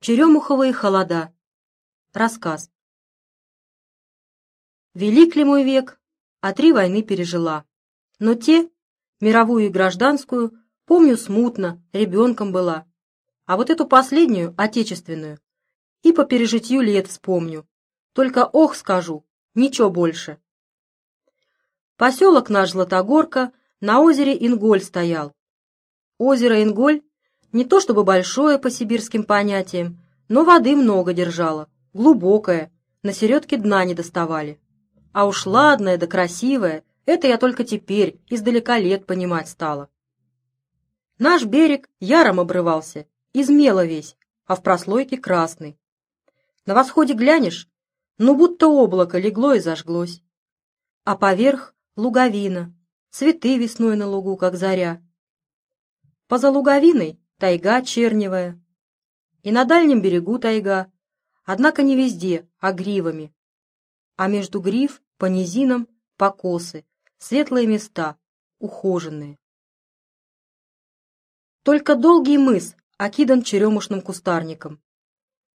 Черемуховые холода. Рассказ. Велик ли мой век, а три войны пережила. Но те, мировую и гражданскую, помню смутно, ребенком была. А вот эту последнюю, отечественную, и по пережитью лет вспомню. Только ох скажу, ничего больше. Поселок наш Златогорка на озере Инголь стоял. Озеро Инголь не то чтобы большое по сибирским понятиям, но воды много держало, глубокое, на середке дна не доставали. А уж ладное да красивое, это я только теперь, издалека лет понимать стала. Наш берег яром обрывался, измело весь, а в прослойке красный. На восходе глянешь, ну будто облако легло и зажглось. А поверх луговина, цветы весной на лугу, как заря. Поза луговиной тайга черневая. И на дальнем берегу тайга, однако не везде, а гривами. А между грив, по низинам, покосы, светлые места, ухоженные. Только долгий мыс окидан черемушным кустарником.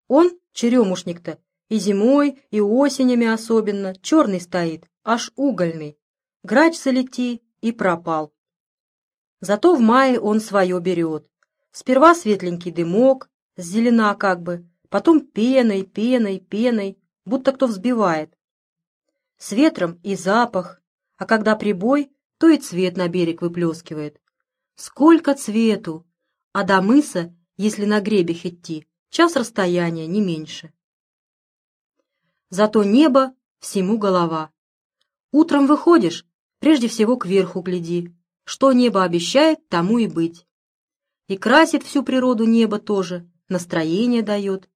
Он, черемушник-то, и зимой, и осенями особенно, черный стоит, аж угольный. Грач залети и пропал. Зато в мае он свое берет. Сперва светленький дымок, зелена как бы, потом пеной, пеной, пеной, будто кто взбивает. С ветром и запах, а когда прибой, то и цвет на берег выплескивает. Сколько цвету! А до мыса, если на гребех идти, час расстояния, не меньше. Зато небо всему голова. Утром выходишь, прежде всего кверху гляди. Что небо обещает, тому и быть и красит всю природу небо тоже, настроение дает.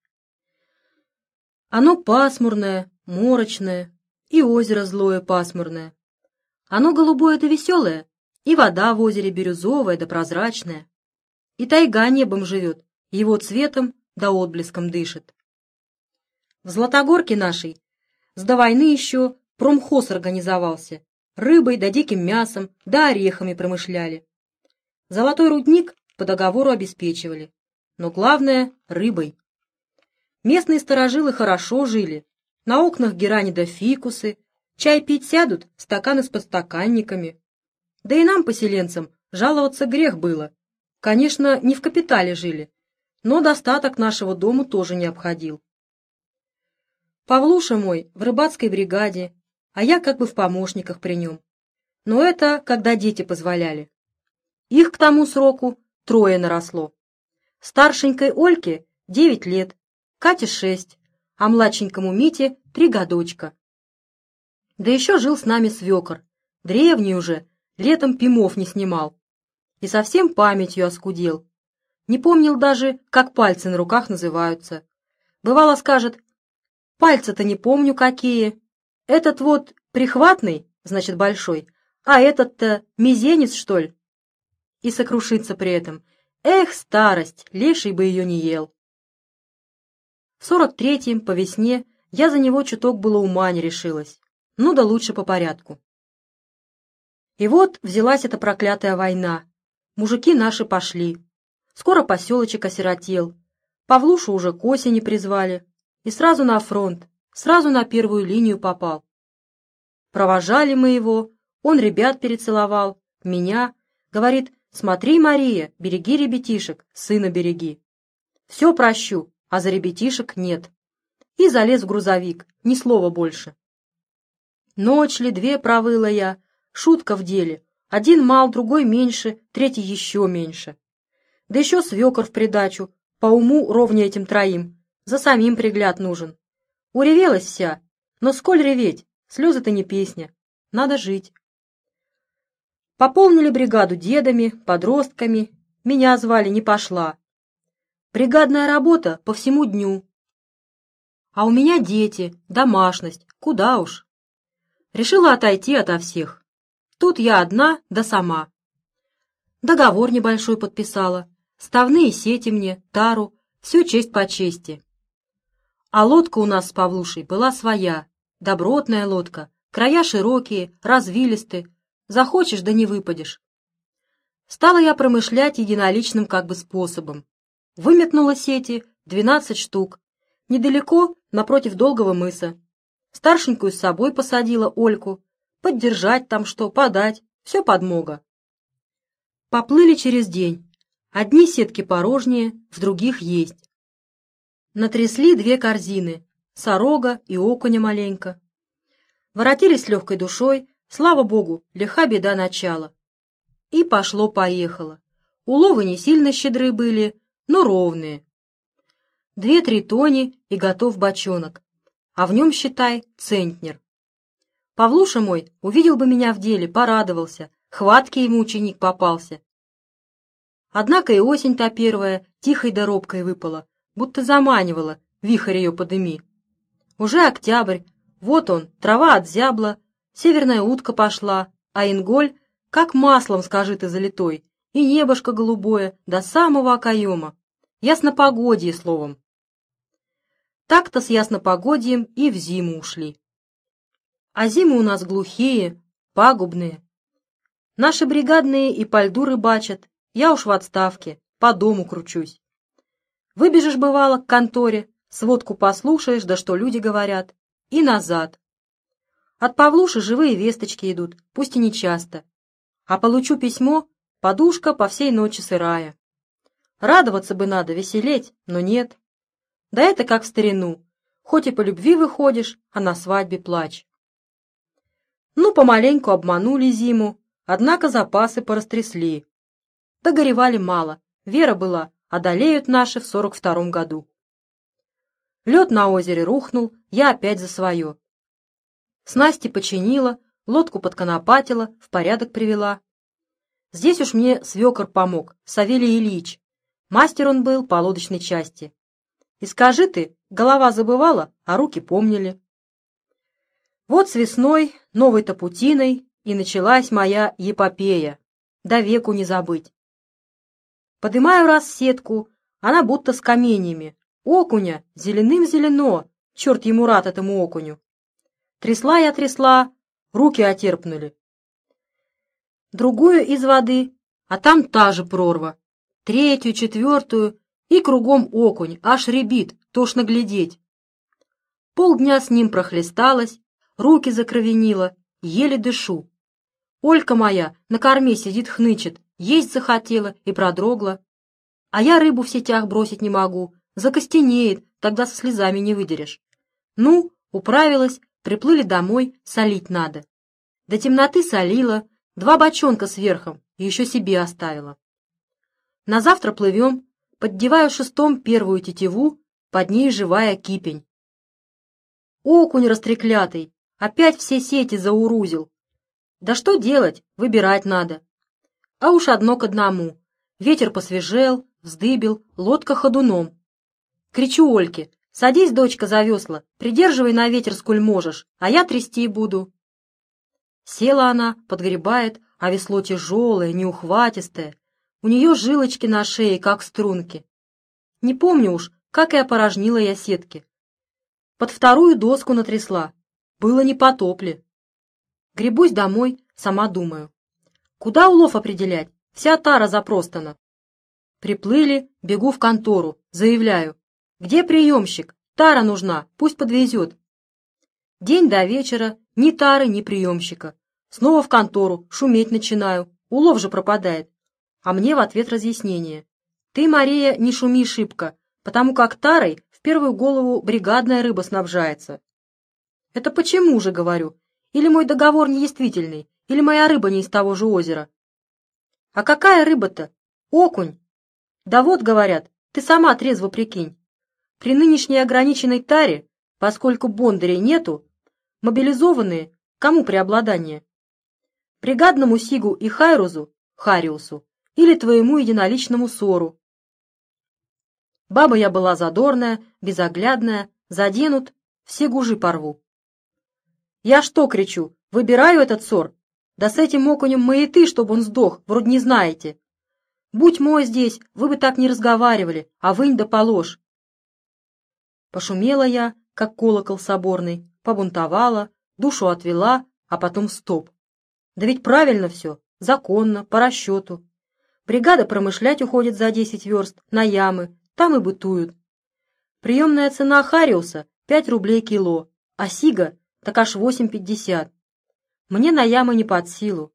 Оно пасмурное, морочное, и озеро злое пасмурное. Оно голубое да веселое, и вода в озере бирюзовая да прозрачная. И тайга небом живет, его цветом да отблеском дышит. В Златогорке нашей с до войны еще промхоз организовался, рыбой да диким мясом да орехами промышляли. Золотой рудник по договору обеспечивали, но главное — рыбой. Местные сторожилы хорошо жили, на окнах герани да фикусы, чай пить сядут, стаканы с подстаканниками. Да и нам, поселенцам, жаловаться грех было. Конечно, не в капитале жили, но достаток нашего дома тоже не обходил. Павлуша мой в рыбацкой бригаде, а я как бы в помощниках при нем. Но это когда дети позволяли. Их к тому сроку трое наросло. Старшенькой Ольке девять лет, Кате шесть, а младшенькому Мите три годочка. Да еще жил с нами свекор, древний уже, летом пимов не снимал. И совсем памятью оскудел. Не помнил даже, как пальцы на руках называются. Бывало скажет, пальцы-то не помню какие. Этот вот прихватный, значит большой, а этот-то мизенец, что ли? И сокрушится при этом. Эх, старость, леший бы ее не ел. В сорок третьем, по весне, я за него чуток было ума не решилась. Ну да лучше по порядку. И вот взялась эта проклятая война. Мужики наши пошли. Скоро поселочек осиротел. Павлушу уже к осени призвали. И сразу на фронт, сразу на первую линию попал. Провожали мы его, он ребят перецеловал, меня. Говорит, Смотри, Мария, береги ребятишек, сына береги. Все прощу, а за ребятишек нет. И залез в грузовик, ни слова больше. Ночь ли две провыла я, шутка в деле. Один мал, другой меньше, третий еще меньше. Да еще свекор в придачу, по уму ровнее этим троим. За самим пригляд нужен. Уревелась вся, но сколь реветь, слезы-то не песня. Надо жить. Пополнили бригаду дедами, подростками. Меня звали, не пошла. Бригадная работа по всему дню. А у меня дети, домашность, куда уж. Решила отойти ото всех. Тут я одна, да сама. Договор небольшой подписала. Ставные сети мне, тару, все честь по чести. А лодка у нас с Павлушей была своя, добротная лодка, края широкие, развилистые, Захочешь, да не выпадешь. Стала я промышлять единоличным как бы способом. Выметнула сети, двенадцать штук. Недалеко, напротив Долгого мыса. Старшенькую с собой посадила Ольку. Поддержать там что, подать. Все подмога. Поплыли через день. Одни сетки порожнее, в других есть. Натрясли две корзины, сорога и окуня маленько. Воротились с легкой душой, слава богу, лиха беда начала. И пошло-поехало. Уловы не сильно щедры были, но ровные. Две-три тони и готов бочонок, а в нем, считай, центнер. Павлуша мой увидел бы меня в деле, порадовался, хваткий ему ученик попался. Однако и осень-то первая тихой да робкой выпала, будто заманивала, вихрь ее подыми. Уже октябрь, вот он, трава отзябла, северная утка пошла, а инголь, как маслом, скажи ты, залитой, и небошко голубое до самого окоема. Яснопогодье, словом. Так-то с яснопогодием и в зиму ушли. А зимы у нас глухие, пагубные. Наши бригадные и по льду рыбачат, я уж в отставке, по дому кручусь. Выбежишь, бывало, к конторе, сводку послушаешь, да что люди говорят, и назад. От Павлуши живые весточки идут, пусть и не часто. А получу письмо, Подушка по всей ночи сырая. Радоваться бы надо, веселеть, но нет. Да это как в старину. Хоть и по любви выходишь, а на свадьбе плачь. Ну, помаленьку обманули зиму, однако запасы порастрясли. Догоревали мало, вера была, одолеют наши в сорок втором году. Лед на озере рухнул, я опять за свое. Снасти починила, лодку подконопатила, в порядок привела. Здесь уж мне свекор помог, Савелий Ильич. Мастер он был по лодочной части. И скажи ты, голова забывала, а руки помнили. Вот с весной, новой-то путиной, и началась моя епопея. До веку не забыть. Подымаю раз сетку, она будто с каменьями. Окуня, зеленым-зелено, черт ему рад этому окуню. Трясла я трясла, руки отерпнули другую из воды, а там та же прорва, третью, четвертую, и кругом окунь, аж ребит, тошно глядеть. Полдня с ним прохлесталась, руки закровенила, еле дышу. Олька моя на корме сидит хнычет, есть захотела и продрогла. А я рыбу в сетях бросить не могу, закостенеет, тогда со слезами не выдерешь. Ну, управилась, приплыли домой, солить надо. До темноты солила, Два бочонка с и еще себе оставила. На завтра плывем, поддеваю шестом первую тетиву, под ней живая кипень. Окунь растреклятый, опять все сети заурузил. Да что делать, выбирать надо. А уж одно к одному. Ветер посвежел, вздыбил, лодка ходуном. Кричу Ольке, садись, дочка, за весла, придерживай на ветер, сколь можешь, а я трясти буду. Села она, подгребает, а весло тяжелое, неухватистое. У нее жилочки на шее, как струнки. Не помню уж, как и опорожнила я сетки. Под вторую доску натрясла. Было не потопли. Гребусь домой, сама думаю. Куда улов определять? Вся тара запростана. Приплыли, бегу в контору, заявляю. Где приемщик? Тара нужна, пусть подвезет. День до вечера, ни тары, ни приемщика. Снова в контору, шуметь начинаю. Улов же пропадает. А мне в ответ разъяснение. Ты, Мария, не шуми шибко, потому как тарой в первую голову бригадная рыба снабжается. Это почему же, говорю? Или мой договор недействительный, или моя рыба не из того же озера? А какая рыба-то? Окунь. Да вот, говорят, ты сама трезво прикинь. При нынешней ограниченной таре, поскольку бондарей нету, Мобилизованные, кому преобладание? Бригадному Сигу и Хайрузу, Хариусу, или твоему единоличному ссору. Баба я была задорная, безоглядная, заденут, все гужи порву. Я что кричу, выбираю этот ссор? Да с этим окунем мы и ты, чтобы он сдох, вроде не знаете. Будь мой здесь, вы бы так не разговаривали, а вынь да положь. Пошумела я, как колокол соборный, побунтовала, душу отвела, а потом стоп. Да ведь правильно все, законно, по расчету. Бригада промышлять уходит за десять верст, на ямы, там и бытуют. Приемная цена Хариуса — 5 рублей кило, а Сига — так аж 8,50. Мне на ямы не под силу.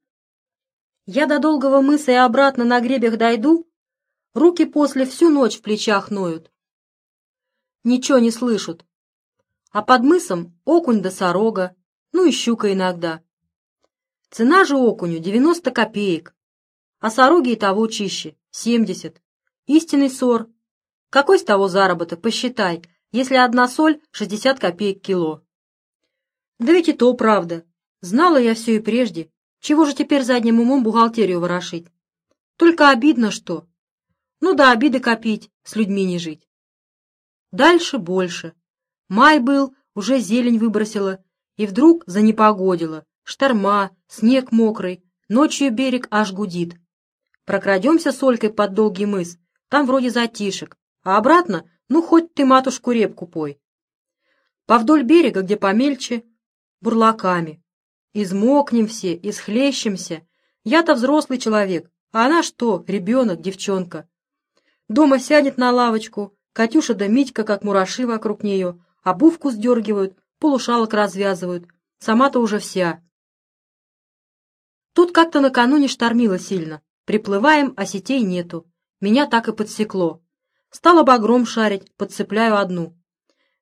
Я до долгого мыса и обратно на гребях дойду, руки после всю ночь в плечах ноют. Ничего не слышат. А под мысом окунь да сорога, ну и щука иногда. Цена же окуню 90 копеек, а сороги и того чище, 70. Истинный сор. Какой с того заработок, посчитай, если одна соль 60 копеек кило. Да ведь и то правда. Знала я все и прежде. Чего же теперь задним умом бухгалтерию ворошить? Только обидно, что... Ну да, обиды копить, с людьми не жить. Дальше больше. Май был, уже зелень выбросила, и вдруг занепогодило. Шторма, снег мокрый, ночью берег аж гудит. Прокрадемся с Олькой под долгий мыс, там вроде затишек, а обратно, ну, хоть ты матушку репку пой. По вдоль берега, где помельче, бурлаками. Измокнем все, исхлещемся. Я-то взрослый человек, а она что, ребенок, девчонка. Дома сядет на лавочку, Катюша да Митька, как мураши вокруг нее, обувку сдергивают, полушалок развязывают. Сама-то уже вся. Тут как-то накануне штормило сильно. Приплываем, а сетей нету. Меня так и подсекло. Стала багром шарить, подцепляю одну.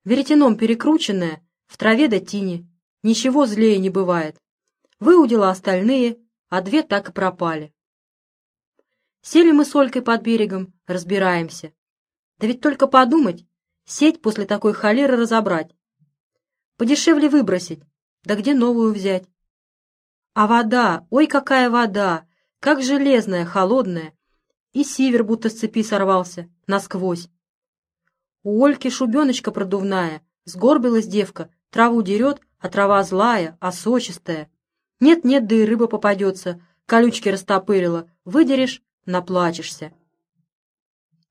Веретеном перекрученная, в траве да тине. Ничего злее не бывает. Выудила остальные, а две так и пропали. Сели мы с Олькой под берегом, разбираемся. Да ведь только подумать, сеть после такой холеры разобрать. Подешевле выбросить, да где новую взять? А вода, ой, какая вода, как железная, холодная. И сивер будто с цепи сорвался, насквозь. У Ольки шубеночка продувная, сгорбилась девка, траву дерет, а трава злая, а сочистая. Нет-нет, да и рыба попадется, колючки растопырила, выдерешь — наплачешься.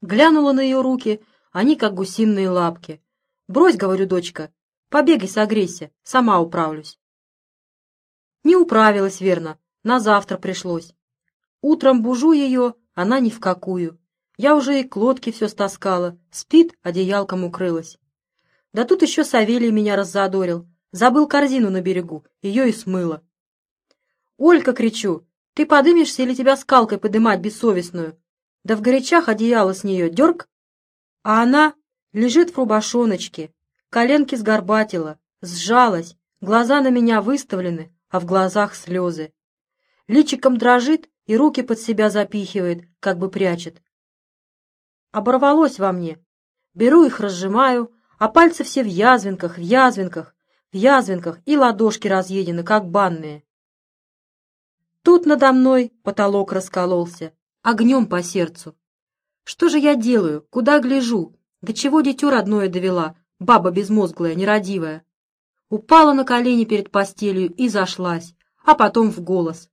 Глянула на ее руки, они как гусиные лапки. «Брось, — говорю, дочка, — побегай, согрейся, сама управлюсь». Не управилась, верно, на завтра пришлось. Утром бужу ее, она ни в какую. Я уже и к лодке все стаскала, спит, одеялком укрылась. Да тут еще Савелий меня раззадорил, Забыл корзину на берегу, ее и смыло. «Олька!» — кричу. «Ты подымешься или тебя скалкой подымать бессовестную?» Да в горячах одеяло с нее дерг, а она лежит в рубашоночке, коленки сгорбатила, сжалась, глаза на меня выставлены, а в глазах слезы. Личиком дрожит и руки под себя запихивает, как бы прячет. Оборвалось во мне. Беру их, разжимаю, а пальцы все в язвинках, в язвинках, в язвинках и ладошки разъедены, как банные. Тут надо мной потолок раскололся, огнем по сердцу. Что же я делаю, куда гляжу, до чего дитё родное довела, баба безмозглая, нерадивая? Упала на колени перед постелью и зашлась, а потом в голос.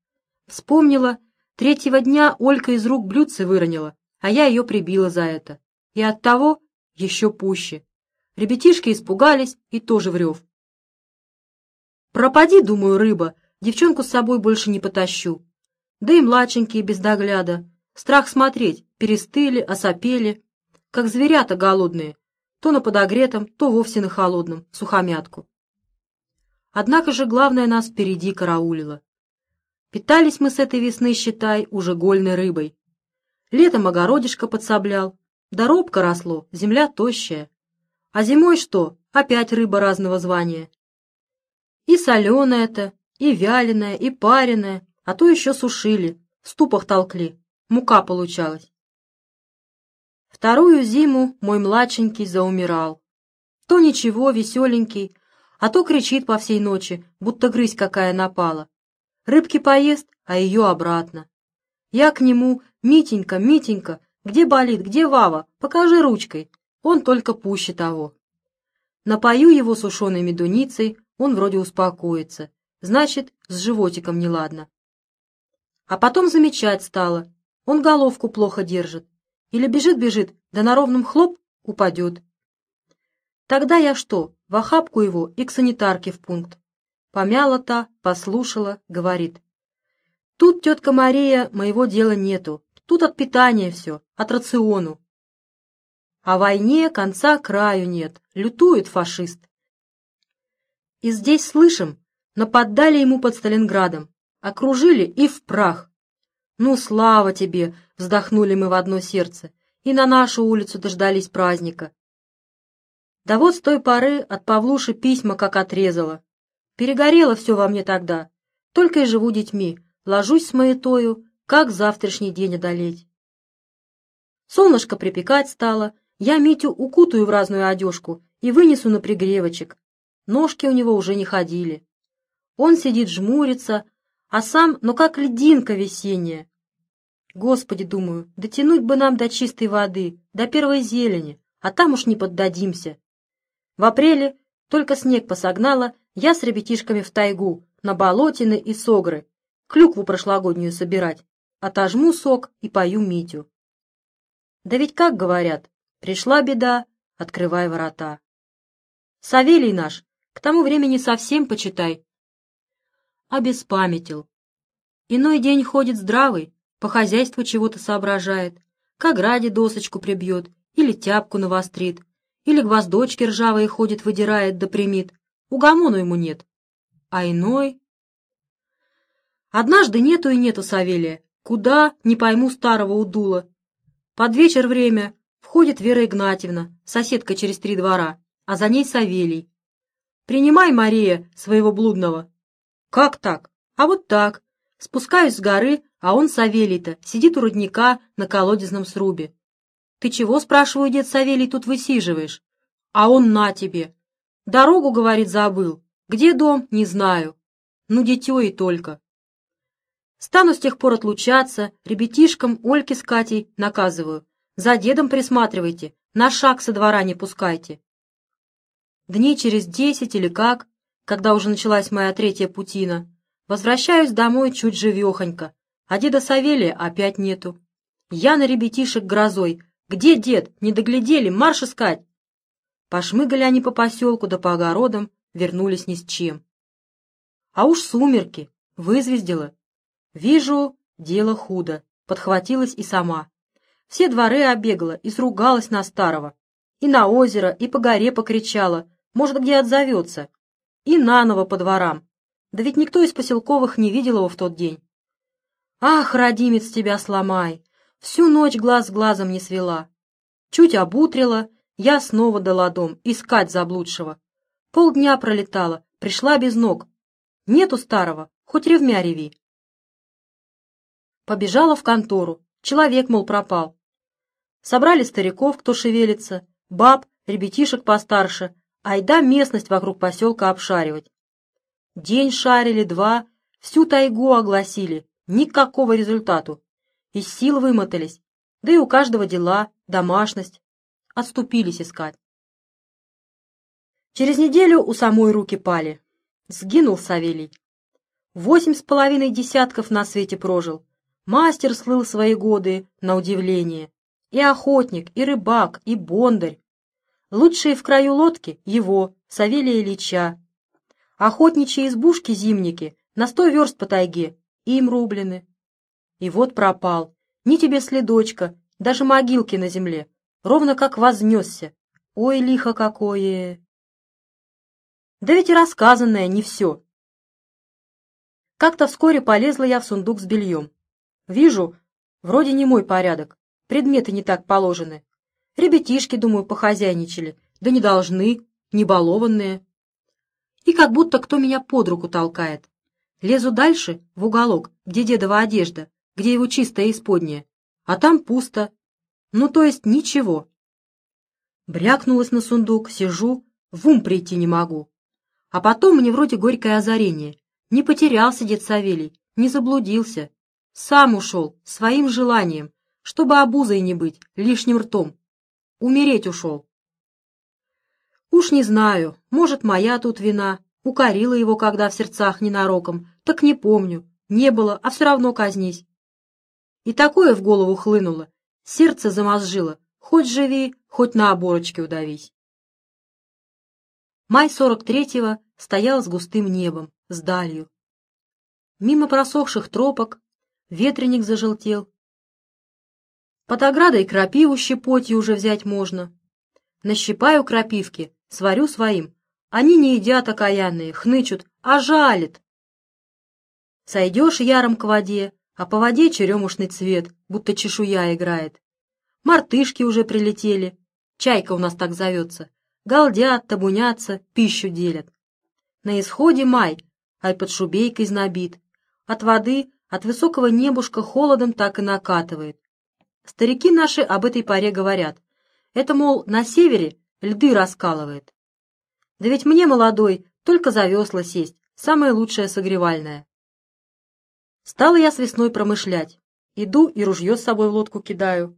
Вспомнила, третьего дня Олька из рук блюдце выронила, а я ее прибила за это. И оттого еще пуще. Ребятишки испугались и тоже в рев. Пропади, думаю, рыба, девчонку с собой больше не потащу. Да и младшенькие без догляда. Страх смотреть, перестыли, осопели, как зверята голодные, то на подогретом, то вовсе на холодном, сухомятку. Однако же главное нас впереди караулило. Питались мы с этой весны, считай, уже гольной рыбой. Летом огородишко подсоблял, доробка росло, земля тощая. А зимой что? Опять рыба разного звания. И соленая-то, и вяленая, и пареная, а то еще сушили, в ступах толкли. Мука получалась. Вторую зиму мой младшенький заумирал. То ничего, веселенький, а то кричит по всей ночи, будто грызь какая напала. Рыбки поест, а ее обратно. Я к нему, Митенька, Митенька, где болит, где Вава, покажи ручкой. Он только пуще того. Напою его сушеной медуницей, он вроде успокоится. Значит, с животиком неладно. А потом замечать стало. Он головку плохо держит. Или бежит-бежит, да на ровном хлоп упадет. Тогда я что, в охапку его и к санитарке в пункт. Помяла та, послушала, говорит. Тут, тетка Мария, моего дела нету. Тут от питания все, от рациону. О войне конца краю нет, лютует фашист. И здесь слышим, нападали ему под Сталинградом, окружили и в прах. Ну, слава тебе, вздохнули мы в одно сердце, и на нашу улицу дождались праздника. Да вот с той поры от Павлуши письма как отрезало. Перегорело все во мне тогда, только и живу детьми, ложусь с маятою, как завтрашний день одолеть. Солнышко припекать стало, я Митю укутаю в разную одежку и вынесу на пригревочек. Ножки у него уже не ходили. Он сидит жмурится, а сам, ну как льдинка весенняя. Господи, думаю, дотянуть бы нам до чистой воды, до первой зелени, а там уж не поддадимся. В апреле только снег посогнало, я с ребятишками в тайгу, на болотины и согры, клюкву прошлогоднюю собирать, отожму сок и пою Митю. Да ведь как говорят, пришла беда, открывай ворота. Савелий наш, к тому времени совсем, почитай, обеспамятил. Иной день ходит здравый, по хозяйству чего-то соображает, к ограде досочку прибьет или тяпку навострит, или гвоздочки ржавые ходит, выдирает да примит. Угомону ему нет. А иной... Однажды нету и нету Савелия. Куда, не пойму старого удула. Под вечер время входит Вера Игнатьевна, соседка через три двора, а за ней Савелий. «Принимай, Мария, своего блудного». «Как так?» «А вот так. Спускаюсь с горы, а он, Савелий-то, сидит у родника на колодезном срубе. «Ты чего, — спрашиваю, дед Савелий, — тут высиживаешь?» А он на тебе. «Дорогу, — говорит, — забыл. Где дом? Не знаю. Ну, дитё и только». Стану с тех пор отлучаться, ребятишкам Ольке с Катей наказываю. За дедом присматривайте, на шаг со двора не пускайте. Дней через десять или как, когда уже началась моя третья путина, возвращаюсь домой чуть живехонько, а деда Савелия опять нету. Я на ребятишек грозой. Где дед? Не доглядели, марш искать! Пошмыгали они по поселку да по огородам, вернулись ни с чем. А уж сумерки, вызвездила. Вижу, дело худо, подхватилась и сама. Все дворы обегала и сругалась на старого. И на озеро, и по горе покричала, может, где отзовется. И наново по дворам. Да ведь никто из поселковых не видел его в тот день. Ах, родимец, тебя сломай! Всю ночь глаз с глазом не свела. Чуть обутрила, я снова дала дом, искать заблудшего. Полдня пролетала, пришла без ног. Нету старого, хоть ревмя реви. Побежала в контору, человек, мол, пропал. Собрали стариков, кто шевелится, баб, ребятишек постарше, айда местность вокруг поселка обшаривать. День шарили, два, всю тайгу огласили, никакого результату. Из сил вымотались, да и у каждого дела, домашность. Отступились искать. Через неделю у самой руки пали. Сгинул Савелий. Восемь с половиной десятков на свете прожил. Мастер слыл свои годы, на удивление. И охотник, и рыбак, и бондарь. Лучшие в краю лодки — его, Савелия Ильича. Охотничьи избушки-зимники на сто верст по тайге, им рублены. И вот пропал. Ни тебе следочка, даже могилки на земле. Ровно как вознесся. Ой, лихо какое! Да ведь и рассказанное не все. Как-то вскоре полезла я в сундук с бельем. Вижу, вроде не мой порядок, предметы не так положены. Ребятишки, думаю, похозяйничали, да не должны, не балованные. И как будто кто меня под руку толкает. Лезу дальше, в уголок, где дедова одежда, где его чистое исподнее, а там пусто. Ну, то есть ничего. Брякнулась на сундук, сижу, в ум прийти не могу. А потом мне вроде горькое озарение. Не потерялся дед Савелий, не заблудился. Сам ушел, своим желанием, чтобы обузой не быть, лишним ртом. Умереть ушел. Уж не знаю, может, моя тут вина, укорила его, когда в сердцах ненароком, так не помню, не было, а все равно казнись. И такое в голову хлынуло, сердце замозжило, хоть живи, хоть на оборочке удавись. Май сорок третьего стоял с густым небом, с далью. Мимо просохших тропок ветреник зажелтел. Под оградой крапиву щепотью уже взять можно. Нащипаю крапивки, сварю своим. Они не едят окаянные, хнычут, а жалит. Сойдешь яром к воде, а по воде черемушный цвет, будто чешуя играет. Мартышки уже прилетели, чайка у нас так зовется. Галдят, табунятся, пищу делят. На исходе май, ай под шубейкой знобит. От воды, от высокого небушка холодом так и накатывает. Старики наши об этой паре говорят. Это, мол, на севере льды раскалывает. Да ведь мне, молодой, только за весла сесть, самое лучшее согревальное. Стала я с весной промышлять. Иду и ружье с собой в лодку кидаю.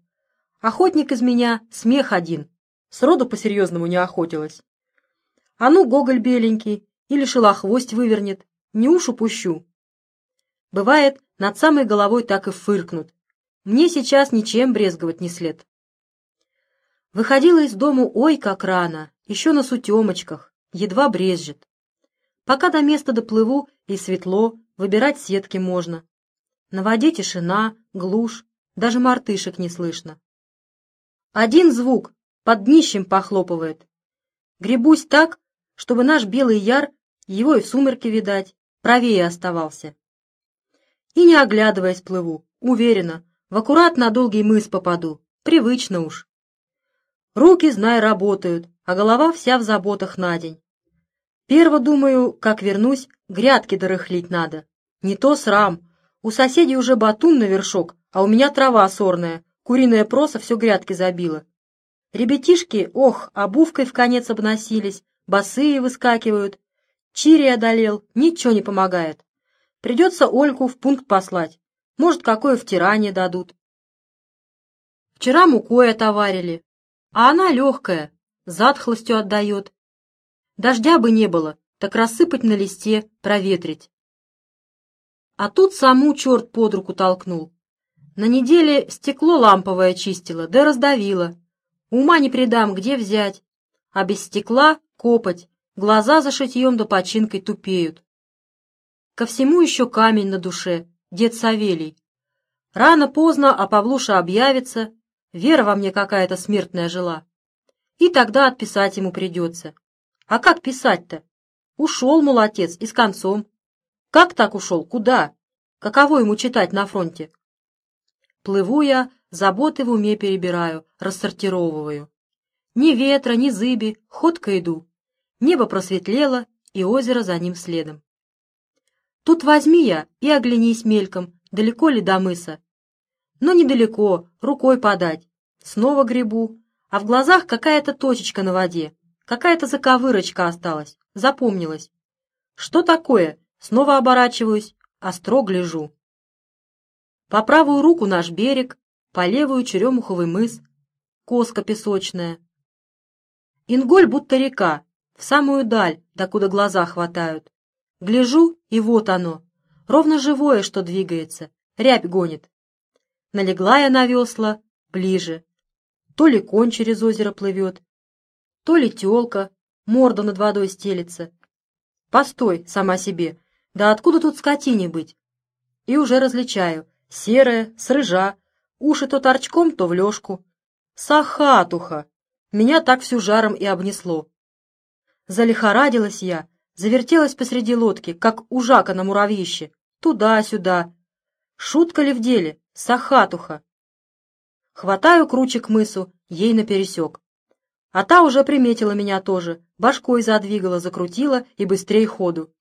Охотник из меня смех один. Сроду по-серьезному не охотилась. А ну, гоголь беленький, или шелохвость вывернет, не уж упущу. Бывает, над самой головой так и фыркнут. Мне сейчас ничем брезговать не след. Выходила из дому ой как рано, еще на сутемочках, едва брезжит. Пока до места доплыву и светло, Выбирать сетки можно. На воде тишина, глушь, даже мартышек не слышно. Один звук под днищем похлопывает. Гребусь так, чтобы наш белый яр, его и в сумерке видать, правее оставался. И не оглядываясь плыву, уверенно, в аккурат на долгий мыс попаду, привычно уж. Руки, знай, работают, а голова вся в заботах на день. Перво думаю, как вернусь, грядки дорыхлить надо. Не то срам. У соседей уже батун на вершок, а у меня трава сорная, куриная проса все грядки забила. Ребятишки, ох, обувкой в конец обносились, босые выскакивают. Чири одолел, ничего не помогает. Придется Ольку в пункт послать. Может, какое втирание дадут. Вчера мукой отоварили, а она легкая, затхлостью отдает. Дождя бы не было, так рассыпать на листе, проветрить. А тут саму черт под руку толкнул. На неделе стекло ламповое чистила, да раздавила. Ума не придам, где взять. А без стекла — копоть, глаза за шитьем да починкой тупеют. Ко всему еще камень на душе, дед Савелий. Рано-поздно, а Павлуша объявится, вера во мне какая-то смертная жила. И тогда отписать ему придется. А как писать-то? Ушел, мол, отец, и с концом. Как так ушел? Куда? Каково ему читать на фронте? Плыву я, заботы в уме перебираю, рассортировываю. Ни ветра, ни зыби, ходко иду. Небо просветлело, и озеро за ним следом. Тут возьми я и оглянись мельком, далеко ли до мыса. Но недалеко, рукой подать. Снова гребу, а в глазах какая-то точечка на воде. Какая-то заковырочка осталась, запомнилась. Что такое? Снова оборачиваюсь, остро гляжу. По правую руку наш берег, по левую черемуховый мыс, коска песочная. Инголь будто река, в самую даль, докуда глаза хватают. Гляжу, и вот оно, ровно живое, что двигается, рябь гонит. Налегла я на весла, ближе. То ли конь через озеро плывет, то ли телка, морда над водой стелится. Постой, сама себе, да откуда тут скотине быть? И уже различаю, серая, с рыжа, уши то торчком, то в лёжку. Сахатуха! Меня так всю жаром и обнесло. Залихорадилась я, завертелась посреди лодки, как ужака на муравьище, туда-сюда. Шутка ли в деле? Сахатуха! Хватаю круче к мысу, ей напересек. А та уже приметила меня тоже, башкой задвигала, закрутила и быстрей ходу.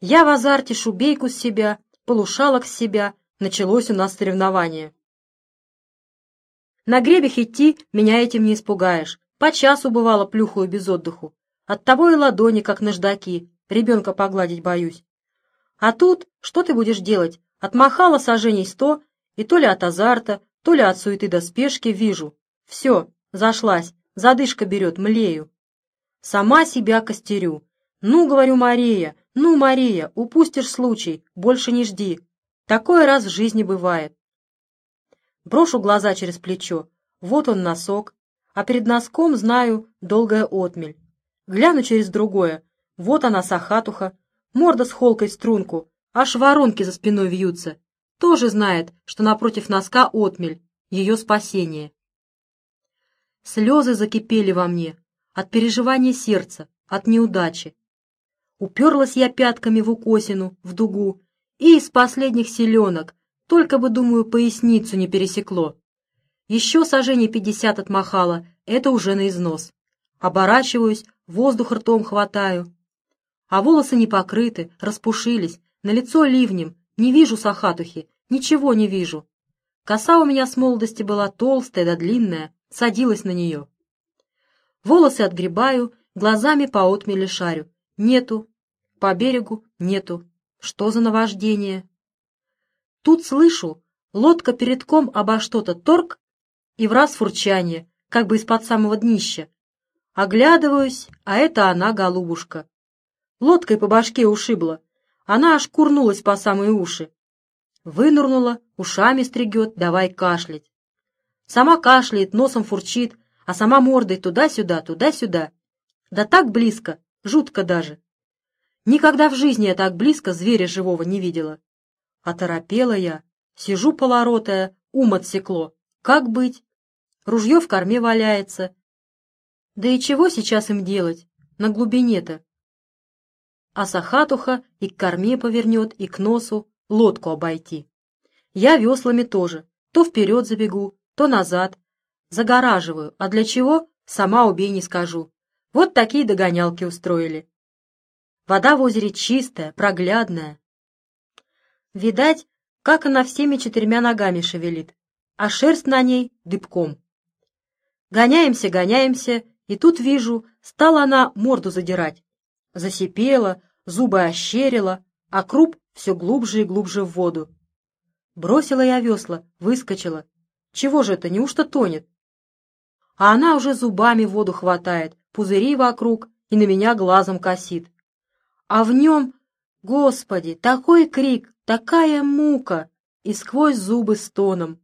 Я в азарте шубейку с себя, полушалок с себя, началось у нас соревнование. На гребех идти меня этим не испугаешь. По часу бывало плюхаю без отдыху. Оттого и ладони, как наждаки, ребенка погладить боюсь. А тут что ты будешь делать? Отмахала сожжений сто, и то ли от азарта, то ли от суеты до спешки вижу. Все, зашлась, Задышка берет, млею. Сама себя костерю. Ну, говорю, Мария, ну, Мария, упустишь случай, больше не жди. Такое раз в жизни бывает. Брошу глаза через плечо. Вот он носок, а перед носком, знаю, долгая отмель. Гляну через другое. Вот она, сахатуха, морда с холкой струнку, аж воронки за спиной вьются. Тоже знает, что напротив носка отмель, ее спасение. Слезы закипели во мне от переживания сердца, от неудачи. Уперлась я пятками в укосину, в дугу, и из последних селенок, только бы, думаю, поясницу не пересекло. Еще сожжение пятьдесят отмахала, это уже на износ. Оборачиваюсь, воздух ртом хватаю. А волосы не покрыты, распушились, на лицо ливнем, не вижу сахатухи, ничего не вижу. Коса у меня с молодости была толстая да длинная, садилась на нее. Волосы отгребаю, глазами по отмеле шарю. Нету. По берегу нету. Что за наваждение? Тут слышу, лодка перед ком обо что-то торг, и в раз фурчание, как бы из-под самого днища. Оглядываюсь, а это она, голубушка. Лодкой по башке ушибла. Она аж курнулась по самые уши. Вынырнула, ушами стригет, давай кашлять. Сама кашляет, носом фурчит, а сама мордой туда-сюда, туда-сюда. Да так близко, жутко даже. Никогда в жизни я так близко зверя живого не видела. Оторопела я, сижу полоротая, ум отсекло. Как быть? Ружье в корме валяется. Да и чего сейчас им делать, на глубине-то? А Сахатуха и к корме повернет, и к носу, лодку обойти. Я веслами тоже, то вперед забегу, то назад. Загораживаю, а для чего, сама убей не скажу. Вот такие догонялки устроили. Вода в озере чистая, проглядная. Видать, как она всеми четырьмя ногами шевелит, а шерсть на ней дыбком. Гоняемся, гоняемся, и тут вижу, стала она морду задирать. Засипела, зубы ощерила, а круп все глубже и глубже в воду. Бросила я весла, выскочила. Чего же это, неужто тонет? А она уже зубами воду хватает, пузыри вокруг и на меня глазом косит. А в нем, господи, такой крик, такая мука и сквозь зубы стоном.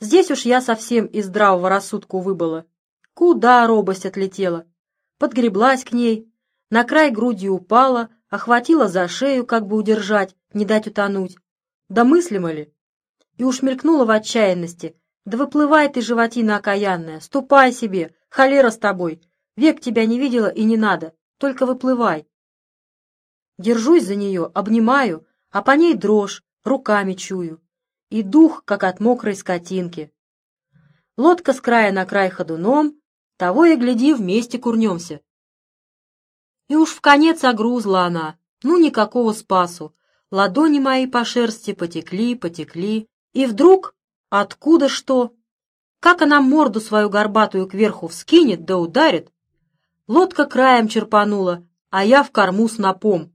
Здесь уж я совсем из здравого рассудку выбыла. Куда робость отлетела? Подгреблась к ней, на край грудью упала, охватила за шею, как бы удержать, не дать утонуть. Да мыслимо ли? И уж мелькнула в отчаянности. Да выплывай ты, животина окаянная, ступай себе, холера с тобой. Век тебя не видела и не надо, только выплывай. Держусь за нее, обнимаю, а по ней дрожь, руками чую. И дух, как от мокрой скотинки. Лодка с края на край ходуном, того и гляди, вместе курнемся. И уж в конец огрузла она, ну никакого спасу. Ладони мои по шерсти потекли, потекли. И вдруг, откуда что? Как она морду свою горбатую кверху вскинет да ударит? Лодка краем черпанула, а я в корму с напом.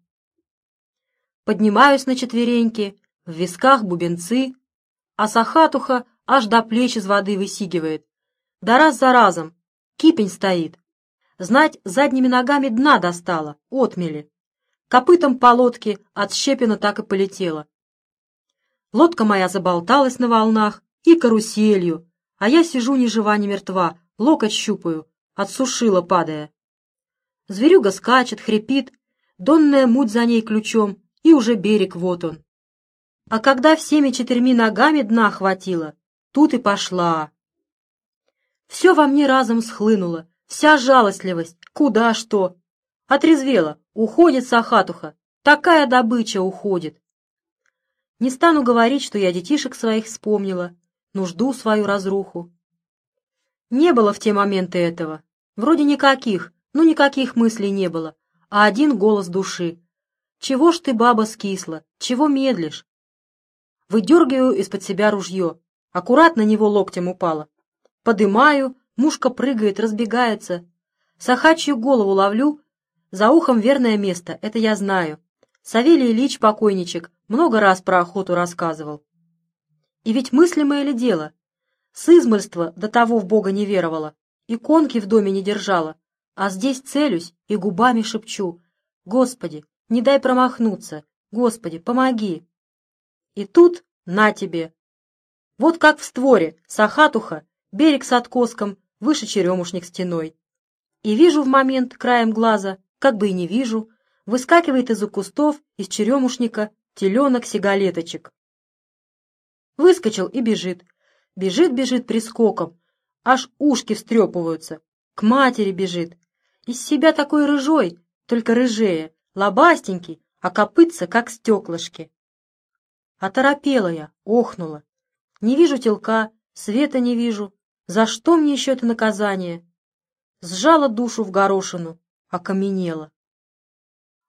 Поднимаюсь на четвереньки, в висках бубенцы, а сахатуха аж до плеч из воды высигивает. Да раз за разом, кипень стоит. Знать, задними ногами дна достала, отмели. Копытом по лодке от щепина так и полетела. Лодка моя заболталась на волнах и каруселью, а я сижу ни жива, ни мертва, локоть щупаю, отсушила, падая. Зверюга скачет, хрипит, донная муть за ней ключом, и уже берег вот он. А когда всеми четырьми ногами дна хватило, тут и пошла. Все во мне разом схлынуло, Вся жалостливость, куда что. Отрезвела, уходит Сахатуха, такая добыча уходит. Не стану говорить, что я детишек своих вспомнила, нужду свою разруху. Не было в те моменты этого. Вроде никаких, ну никаких мыслей не было, а один голос души. Чего ж ты, баба, скисла? Чего медлишь? Выдергиваю из-под себя ружье. Аккуратно него локтем упало. Подымаю, Мушка прыгает, разбегается. Сахачью голову ловлю. За ухом верное место, это я знаю. Савелий Ильич, покойничек, много раз про охоту рассказывал. И ведь мыслимое ли дело? С измольства до того в Бога не веровала, иконки в доме не держала, а здесь целюсь и губами шепчу. Господи, не дай промахнуться, Господи, помоги. И тут на тебе. Вот как в створе, сахатуха, берег с откоском, выше черемушник стеной. И вижу в момент краем глаза, как бы и не вижу, выскакивает из-за кустов, из черемушника, теленок-сигалеточек. Выскочил и бежит. Бежит-бежит прискоком, аж ушки встрепываются, к матери бежит. Из себя такой рыжой, только рыжее, лобастенький, а копытца, как стеклышки. Оторопела я, охнула. Не вижу телка, света не вижу. За что мне еще это наказание? Сжала душу в горошину, окаменела.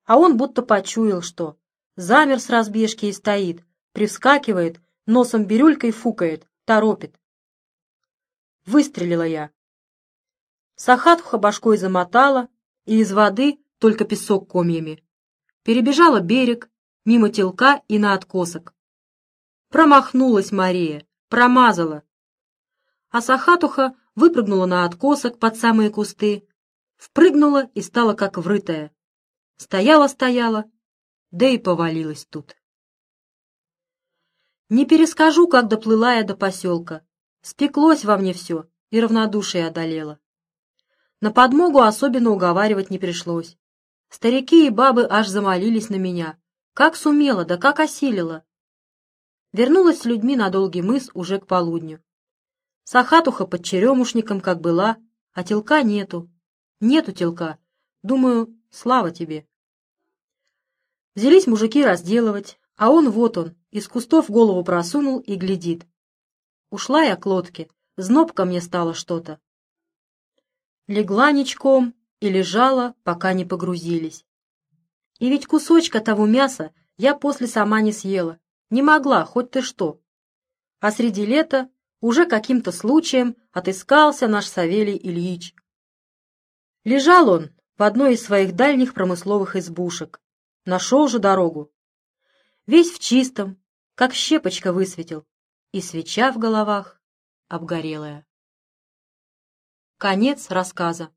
А он будто почуял, что. Замер с разбежки и стоит, привскакивает, носом бирюлькой фукает, торопит. Выстрелила я. Сахатуха башкой замотала, и из воды только песок комьями. Перебежала берег, мимо телка и на откосок. Промахнулась Мария, промазала. А Сахатуха выпрыгнула на откосок под самые кусты, впрыгнула и стала как врытая. Стояла-стояла, да и повалилась тут. Не перескажу, как доплыла я до поселка. Спеклось во мне все, и равнодушие одолело. На подмогу особенно уговаривать не пришлось. Старики и бабы аж замолились на меня. Как сумела, да как осилила. Вернулась с людьми на долгий мыс уже к полудню. Сахатуха под черемушником, как была, а телка нету. Нету телка. Думаю, слава тебе. Взялись мужики разделывать, а он вот он, из кустов голову просунул и глядит. Ушла я к лодке, зноб мне стало что-то. Легла ничком и лежала, пока не погрузились. И ведь кусочка того мяса я после сама не съела, не могла, хоть ты что. А среди лета уже каким-то случаем отыскался наш Савелий Ильич. Лежал он в одной из своих дальних промысловых избушек. Нашел же дорогу. Весь в чистом, как щепочка высветил, и свеча в головах обгорелая. Конец рассказа.